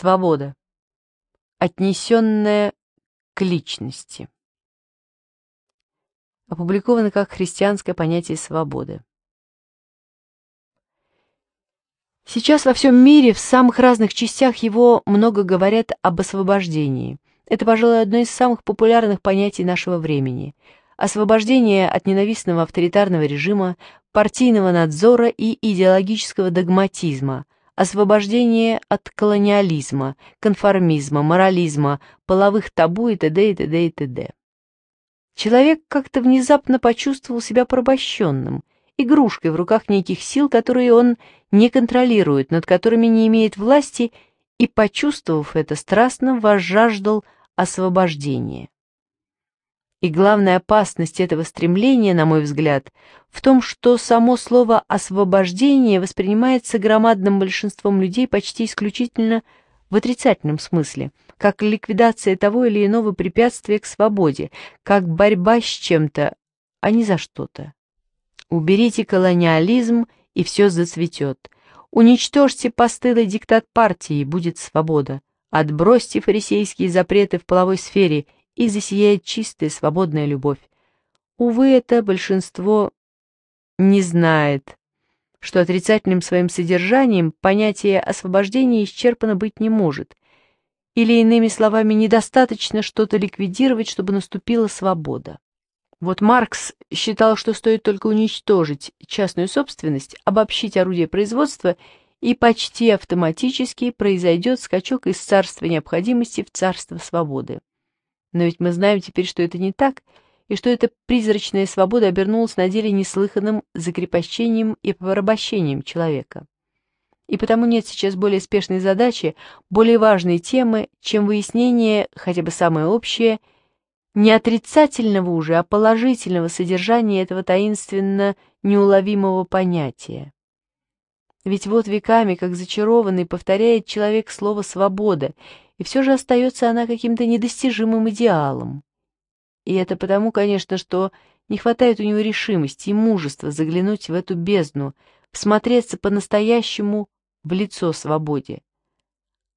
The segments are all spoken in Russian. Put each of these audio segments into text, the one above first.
Свобода, отнесенная к личности. Опубликовано как христианское понятие свободы. Сейчас во всем мире, в самых разных частях его много говорят об освобождении. Это, пожалуй, одно из самых популярных понятий нашего времени. Освобождение от ненавистного авторитарного режима, партийного надзора и идеологического догматизма – освобождение от колониализма, конформизма, морализма, половых табу и т.д. и т.д. и т.д. Человек как-то внезапно почувствовал себя порабощенным, игрушкой в руках неких сил, которые он не контролирует, над которыми не имеет власти, и, почувствовав это, страстно возжаждал освобождения. И главная опасность этого стремления, на мой взгляд, в том, что само слово «освобождение» воспринимается громадным большинством людей почти исключительно в отрицательном смысле, как ликвидация того или иного препятствия к свободе, как борьба с чем-то, а не за что-то. Уберите колониализм, и все зацветет. Уничтожьте постылый диктат партии, будет свобода. Отбросьте фарисейские запреты в половой сфере – и засияет чистая, свободная любовь. Увы, это большинство не знает, что отрицательным своим содержанием понятие освобождения исчерпано быть не может, или, иными словами, недостаточно что-то ликвидировать, чтобы наступила свобода. Вот Маркс считал, что стоит только уничтожить частную собственность, обобщить орудие производства, и почти автоматически произойдет скачок из царства необходимости в царство свободы. Но ведь мы знаем теперь, что это не так, и что эта призрачная свобода обернулась на деле неслыханным закрепощением и порабощением человека. И потому нет сейчас более спешной задачи, более важной темы, чем выяснение, хотя бы самое общее, не отрицательного уже, а положительного содержания этого таинственно неуловимого понятия. Ведь вот веками, как зачарованный, повторяет человек слово «свобода», и все же остается она каким-то недостижимым идеалом. И это потому, конечно, что не хватает у него решимости и мужества заглянуть в эту бездну, всмотреться по-настоящему в лицо свободе.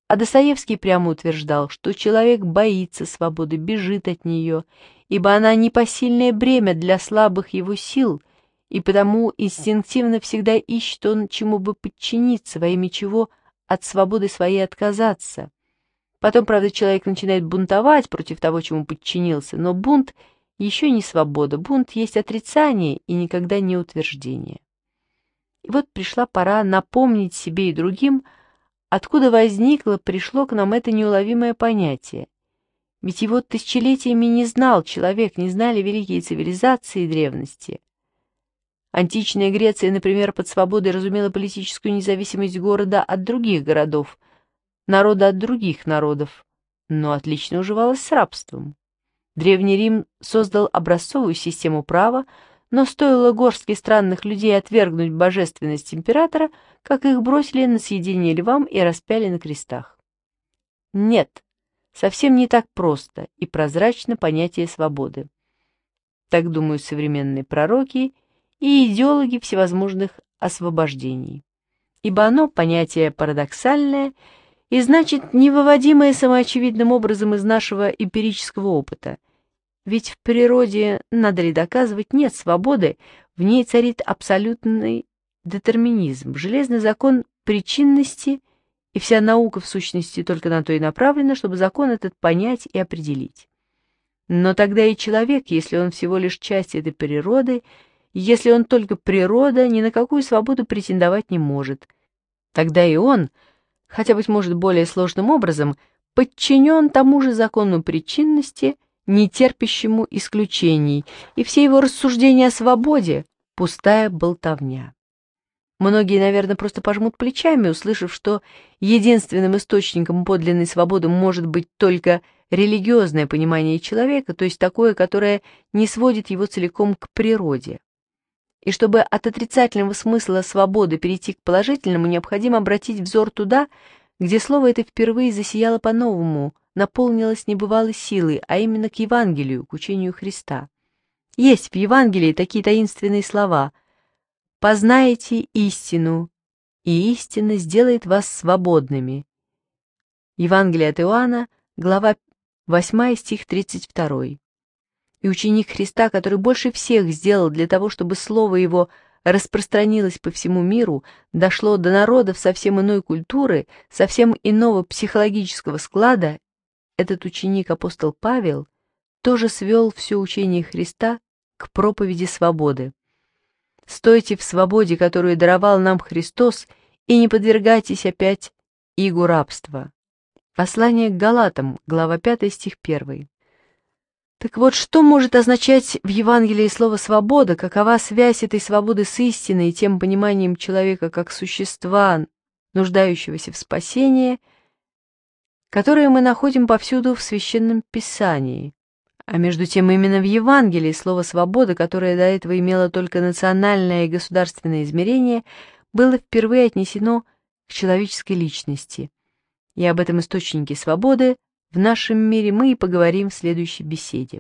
А Достоевский прямо утверждал, что человек боится свободы, бежит от нее, ибо она непосильное бремя для слабых его сил, и потому инстинктивно всегда ищет он, чему бы подчиниться, во имя чего от свободы своей отказаться — Потом, правда, человек начинает бунтовать против того, чему подчинился, но бунт еще не свобода, бунт есть отрицание и никогда не утверждение. И вот пришла пора напомнить себе и другим, откуда возникло, пришло к нам это неуловимое понятие. Ведь его тысячелетиями не знал человек, не знали великие цивилизации и древности. Античная Греция, например, под свободой разумела политическую независимость города от других городов – народа от других народов, но отлично уживалась с рабством. Древний Рим создал образцовую систему права, но стоило горстке странных людей отвергнуть божественность императора, как их бросили на съедение львам и распяли на крестах. Нет, совсем не так просто и прозрачно понятие свободы. Так думают современные пророки и идеологи всевозможных освобождений. Ибо оно понятие парадоксальное – и, значит, невыводимое самоочевидным образом из нашего эмпирического опыта. Ведь в природе, надо ли доказывать, нет свободы, в ней царит абсолютный детерминизм, железный закон причинности, и вся наука в сущности только на то и направлена, чтобы закон этот понять и определить. Но тогда и человек, если он всего лишь часть этой природы, если он только природа, ни на какую свободу претендовать не может. Тогда и он — хотя, быть может, более сложным образом, подчинен тому же закону причинности, не терпящему исключений, и все его рассуждения о свободе — пустая болтовня. Многие, наверное, просто пожмут плечами, услышав, что единственным источником подлинной свободы может быть только религиозное понимание человека, то есть такое, которое не сводит его целиком к природе и чтобы от отрицательного смысла свободы перейти к положительному, необходимо обратить взор туда, где слово это впервые засияло по-новому, наполнилось небывалой силой, а именно к Евангелию, к учению Христа. Есть в Евангелии такие таинственные слова «Познаете истину, и истина сделает вас свободными». Евангелие от Иоанна, глава 8, стих 32 и ученик Христа, который больше всех сделал для того, чтобы слово его распространилось по всему миру, дошло до народов совсем иной культуры, совсем иного психологического склада, этот ученик апостол Павел тоже свел все учение Христа к проповеди свободы. Стойте в свободе, которую даровал нам Христос, и не подвергайтесь опять игу рабства. Послание к Галатам, глава 5, стих 1. Так вот, что может означать в Евангелии слово «свобода», какова связь этой свободы с истиной и тем пониманием человека как существа, нуждающегося в спасении, которое мы находим повсюду в Священном Писании? А между тем именно в Евангелии слово «свобода», которое до этого имело только национальное и государственное измерение, было впервые отнесено к человеческой личности. И об этом источнике свободы в нашем мире мы и поговорим в следующей беседе.